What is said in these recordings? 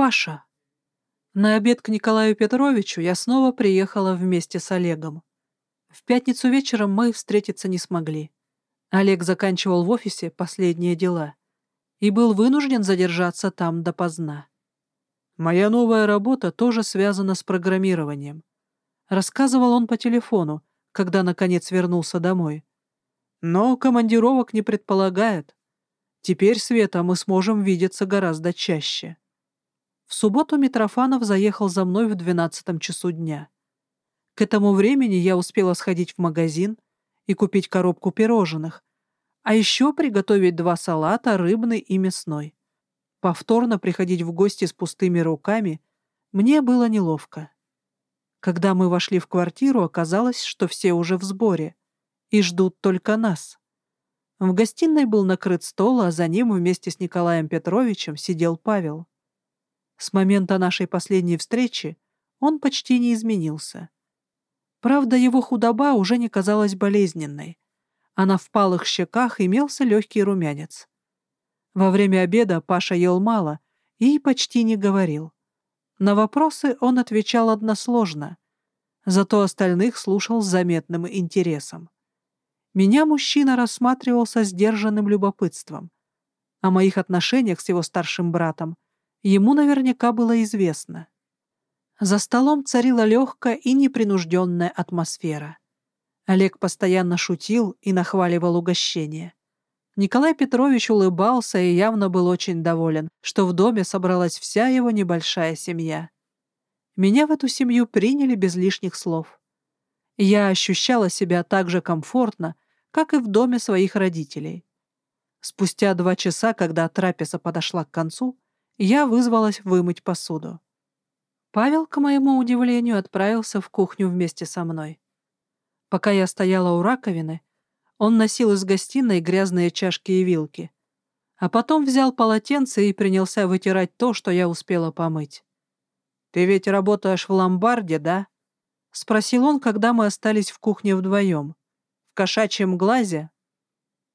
Паша. На обед к Николаю Петровичу я снова приехала вместе с Олегом. В пятницу вечером мы встретиться не смогли. Олег заканчивал в офисе последние дела и был вынужден задержаться там допоздна. Моя новая работа тоже связана с программированием. Рассказывал он по телефону, когда наконец вернулся домой. Но командировок не предполагает. Теперь, Света, мы сможем видеться гораздо чаще. В субботу Митрофанов заехал за мной в двенадцатом часу дня. К этому времени я успела сходить в магазин и купить коробку пирожных, а еще приготовить два салата, рыбный и мясной. Повторно приходить в гости с пустыми руками мне было неловко. Когда мы вошли в квартиру, оказалось, что все уже в сборе и ждут только нас. В гостиной был накрыт стол, а за ним вместе с Николаем Петровичем сидел Павел. С момента нашей последней встречи он почти не изменился. Правда, его худоба уже не казалась болезненной, а на впалых щеках имелся легкий румянец. Во время обеда Паша ел мало и почти не говорил. На вопросы он отвечал односложно, зато остальных слушал с заметным интересом. Меня мужчина рассматривал со сдержанным любопытством. О моих отношениях с его старшим братом ему наверняка было известно. За столом царила легкая и непринужденная атмосфера. Олег постоянно шутил и нахваливал угощение. Николай Петрович улыбался и явно был очень доволен, что в доме собралась вся его небольшая семья. Меня в эту семью приняли без лишних слов. Я ощущала себя так же комфортно, как и в доме своих родителей. Спустя два часа, когда трапеза подошла к концу, я вызвалась вымыть посуду. Павел, к моему удивлению, отправился в кухню вместе со мной. Пока я стояла у раковины, он носил из гостиной грязные чашки и вилки, а потом взял полотенце и принялся вытирать то, что я успела помыть. «Ты ведь работаешь в ломбарде, да?» — спросил он, когда мы остались в кухне вдвоем. «В кошачьем глазе?»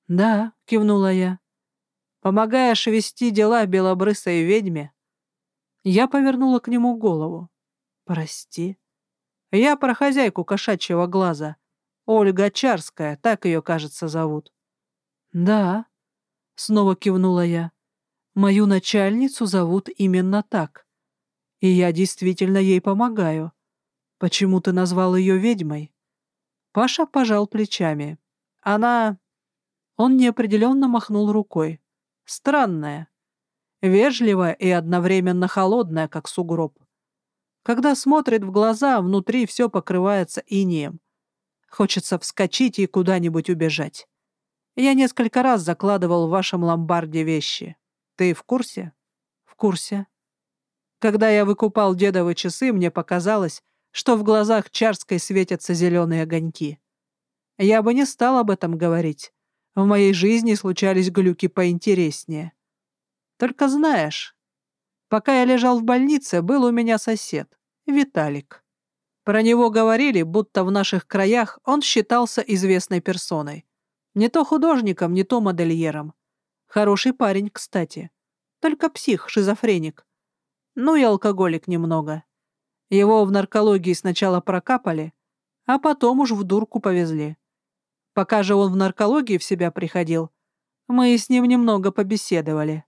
«Да», — кивнула я. Помогаешь вести дела белобрысой ведьме?» Я повернула к нему голову. «Прости. Я про хозяйку кошачьего глаза. Ольга Чарская, так ее, кажется, зовут». «Да», — снова кивнула я. «Мою начальницу зовут именно так. И я действительно ей помогаю. Почему ты назвал ее ведьмой?» Паша пожал плечами. «Она...» Он неопределенно махнул рукой. Странная. Вежливая и одновременно холодная, как сугроб. Когда смотрит в глаза, внутри все покрывается инеем. Хочется вскочить и куда-нибудь убежать. Я несколько раз закладывал в вашем ломбарде вещи. Ты в курсе? В курсе. Когда я выкупал дедовы часы, мне показалось, что в глазах Чарской светятся зеленые огоньки. Я бы не стал об этом говорить, в моей жизни случались глюки поинтереснее. Только знаешь, пока я лежал в больнице, был у меня сосед, Виталик. Про него говорили, будто в наших краях он считался известной персоной. Не то художником, не то модельером. Хороший парень, кстати. Только псих, шизофреник. Ну и алкоголик немного. Его в наркологии сначала прокапали, а потом уж в дурку повезли. Пока же он в наркологии в себя приходил, мы с ним немного побеседовали.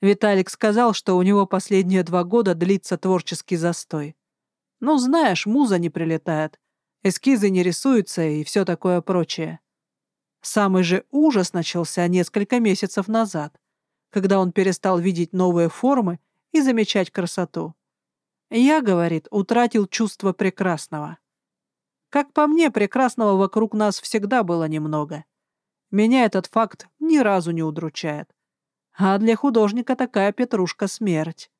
Виталик сказал, что у него последние два года длится творческий застой. Ну, знаешь, муза не прилетает, эскизы не рисуются и все такое прочее. Самый же ужас начался несколько месяцев назад, когда он перестал видеть новые формы и замечать красоту. Я, говорит, утратил чувство прекрасного. Как по мне, прекрасного вокруг нас всегда было немного. Меня этот факт ни разу не удручает. А для художника такая петрушка смерть.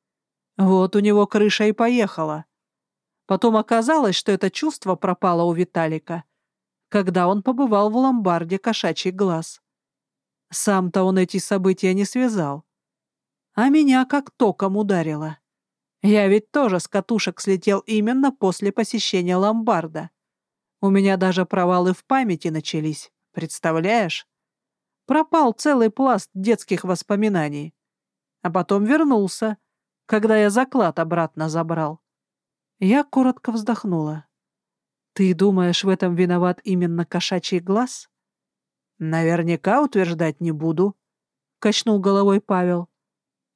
Вот у него крыша и поехала. Потом оказалось, что это чувство пропало у Виталика, когда он побывал в ломбарде «Кошачий глаз». Сам-то он эти события не связал. А меня как током ударило. Я ведь тоже с катушек слетел именно после посещения ломбарда. У меня даже провалы в памяти начались, представляешь? Пропал целый пласт детских воспоминаний. А потом вернулся, когда я заклад обратно забрал. Я коротко вздохнула. «Ты думаешь, в этом виноват именно кошачий глаз?» «Наверняка утверждать не буду», — качнул головой Павел.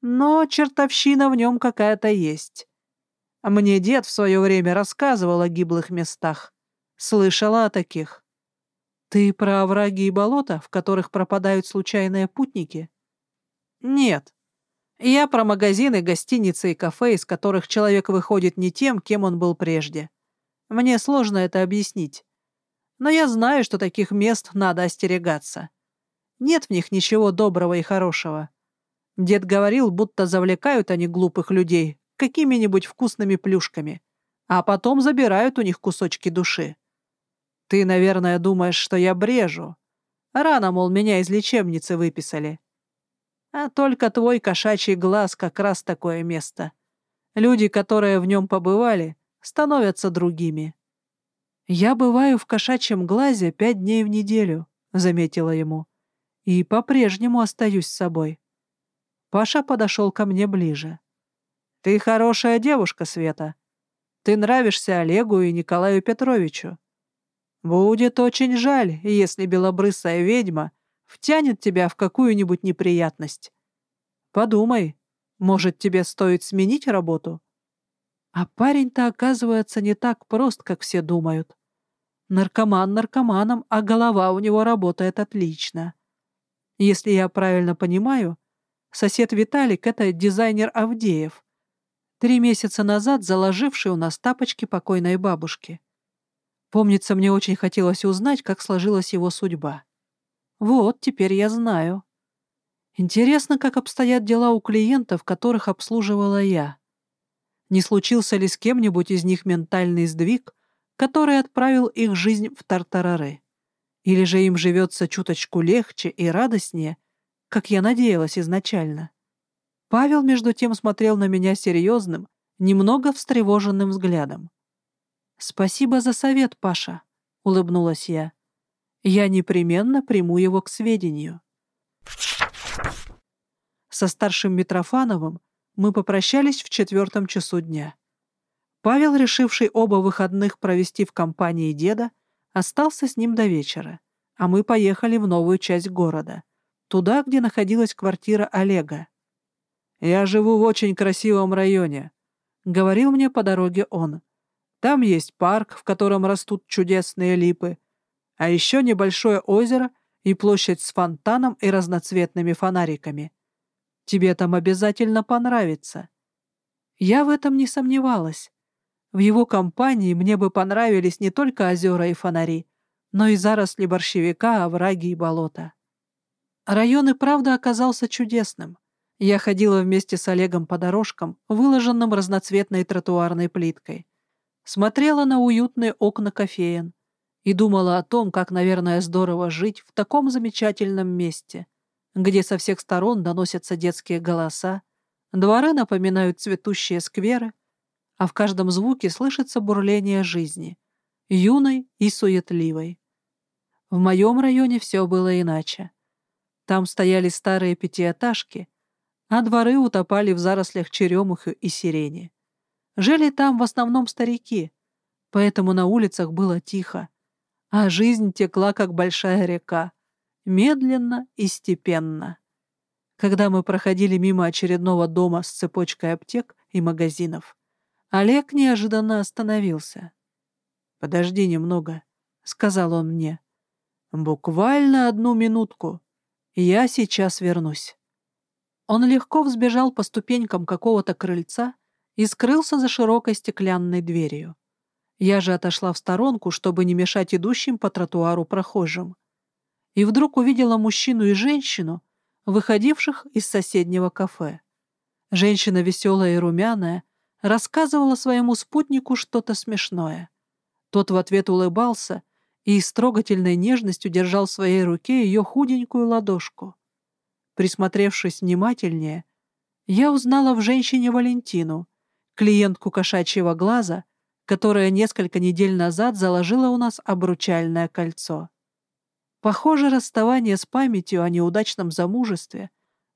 «Но чертовщина в нем какая-то есть. Мне дед в свое время рассказывал о гиблых местах. Слышала о таких». «Ты про овраги и болота, в которых пропадают случайные путники?» «Нет. Я про магазины, гостиницы и кафе, из которых человек выходит не тем, кем он был прежде. Мне сложно это объяснить. Но я знаю, что таких мест надо остерегаться. Нет в них ничего доброго и хорошего. Дед говорил, будто завлекают они глупых людей какими-нибудь вкусными плюшками, а потом забирают у них кусочки души. Ты, наверное, думаешь, что я брежу. Рано, мол, меня из лечебницы выписали. А только твой кошачий глаз как раз такое место. Люди, которые в нем побывали, становятся другими. «Я бываю в кошачьем глазе пять дней в неделю», — заметила ему, «и по-прежнему остаюсь с собой». Паша подошел ко мне ближе. «Ты хорошая девушка, Света. Ты нравишься Олегу и Николаю Петровичу. Будет очень жаль, если белобрысая ведьма втянет тебя в какую-нибудь неприятность. Подумай, может, тебе стоит сменить работу? А парень-то, оказывается, не так прост, как все думают. Наркоман наркоманом, а голова у него работает отлично. Если я правильно понимаю, сосед Виталик — это дизайнер Авдеев, три месяца назад заложивший у нас тапочки покойной бабушки. Помнится, мне очень хотелось узнать, как сложилась его судьба. Вот, теперь я знаю. Интересно, как обстоят дела у клиентов, которых обслуживала я. Не случился ли с кем-нибудь из них ментальный сдвиг, который отправил их жизнь в тартарары? Или же им живется чуточку легче и радостнее, как я надеялась изначально? Павел, между тем, смотрел на меня серьезным, немного встревоженным взглядом. «Спасибо за совет, Паша», — улыбнулась я. «Я непременно приму его к сведению». Со старшим Митрофановым мы попрощались в четвертом часу дня. Павел, решивший оба выходных провести в компании деда, остался с ним до вечера, а мы поехали в новую часть города, туда, где находилась квартира Олега. «Я живу в очень красивом районе», — говорил мне по дороге он. Там есть парк, в котором растут чудесные липы, а еще небольшое озеро и площадь с фонтаном и разноцветными фонариками. Тебе там обязательно понравится. Я в этом не сомневалась. В его компании мне бы понравились не только озера и фонари, но и заросли борщевика, овраги и болота. Район и правда оказался чудесным. Я ходила вместе с Олегом по дорожкам, выложенным разноцветной тротуарной плиткой смотрела на уютные окна кофеен и думала о том, как, наверное, здорово жить в таком замечательном месте, где со всех сторон доносятся детские голоса, дворы напоминают цветущие скверы, а в каждом звуке слышится бурление жизни, юной и суетливой. В моем районе все было иначе. Там стояли старые пятиэтажки, а дворы утопали в зарослях черемухи и сирени. Жили там в основном старики, поэтому на улицах было тихо, а жизнь текла, как большая река, медленно и степенно. Когда мы проходили мимо очередного дома с цепочкой аптек и магазинов, Олег неожиданно остановился. «Подожди немного», — сказал он мне. «Буквально одну минутку. Я сейчас вернусь». Он легко взбежал по ступенькам какого-то крыльца и скрылся за широкой стеклянной дверью. Я же отошла в сторонку, чтобы не мешать идущим по тротуару прохожим. И вдруг увидела мужчину и женщину, выходивших из соседнего кафе. Женщина веселая и румяная рассказывала своему спутнику что-то смешное. Тот в ответ улыбался и с трогательной нежностью держал в своей руке ее худенькую ладошку. Присмотревшись внимательнее, я узнала в женщине Валентину, клиентку кошачьего глаза, которая несколько недель назад заложила у нас обручальное кольцо. Похоже, расставание с памятью о неудачном замужестве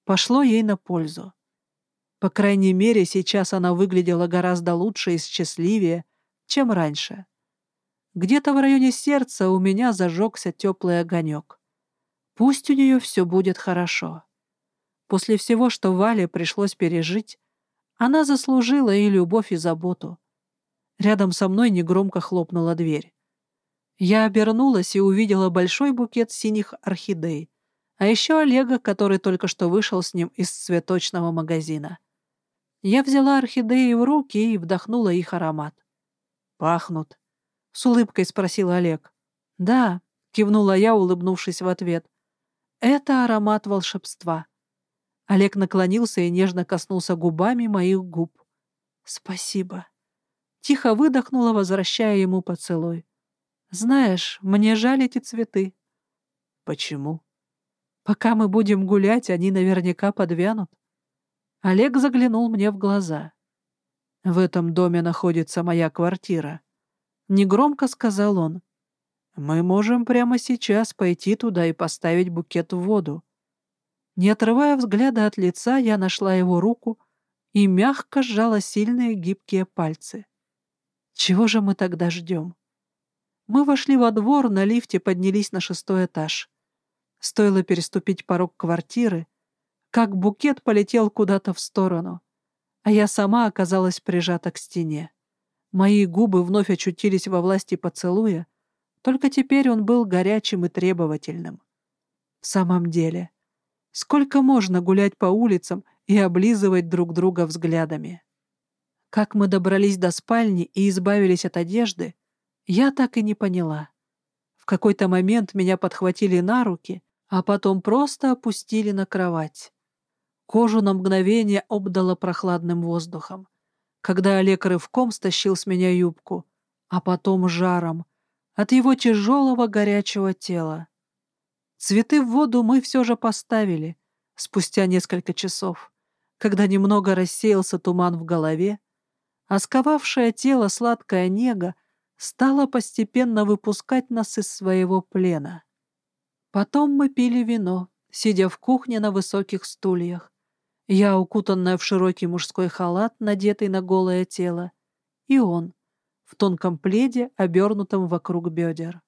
пошло ей на пользу. По крайней мере, сейчас она выглядела гораздо лучше и счастливее, чем раньше. Где-то в районе сердца у меня зажегся теплый огонек. Пусть у нее все будет хорошо. После всего, что Вале пришлось пережить, она заслужила и любовь, и заботу. Рядом со мной негромко хлопнула дверь. Я обернулась и увидела большой букет синих орхидей, а еще Олега, который только что вышел с ним из цветочного магазина. Я взяла орхидеи в руки и вдохнула их аромат. «Пахнут?» — с улыбкой спросил Олег. «Да», — кивнула я, улыбнувшись в ответ. «Это аромат волшебства». Олег наклонился и нежно коснулся губами моих губ. «Спасибо». Тихо выдохнула, возвращая ему поцелуй. «Знаешь, мне жаль эти цветы». «Почему?» «Пока мы будем гулять, они наверняка подвянут». Олег заглянул мне в глаза. «В этом доме находится моя квартира», — негромко сказал он. «Мы можем прямо сейчас пойти туда и поставить букет в воду. Не отрывая взгляда от лица, я нашла его руку и мягко сжала сильные гибкие пальцы. Чего же мы тогда ждем? Мы вошли во двор, на лифте поднялись на шестой этаж. Стоило переступить порог квартиры, как букет полетел куда-то в сторону, а я сама оказалась прижата к стене. Мои губы вновь очутились во власти поцелуя, только теперь он был горячим и требовательным. В самом деле, Сколько можно гулять по улицам и облизывать друг друга взглядами? Как мы добрались до спальни и избавились от одежды, я так и не поняла. В какой-то момент меня подхватили на руки, а потом просто опустили на кровать. Кожу на мгновение обдало прохладным воздухом, когда Олег рывком стащил с меня юбку, а потом жаром от его тяжелого горячего тела. Цветы в воду мы все же поставили, спустя несколько часов, когда немного рассеялся туман в голове, а сковавшее тело сладкая нега стала постепенно выпускать нас из своего плена. Потом мы пили вино, сидя в кухне на высоких стульях. Я, укутанная в широкий мужской халат, надетый на голое тело, и он, в тонком пледе, обернутом вокруг бедер.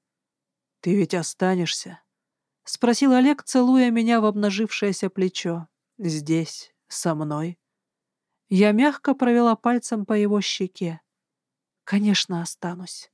«Ты ведь останешься?» — спросил Олег, целуя меня в обнажившееся плечо. «Здесь, со мной». Я мягко провела пальцем по его щеке. «Конечно, останусь».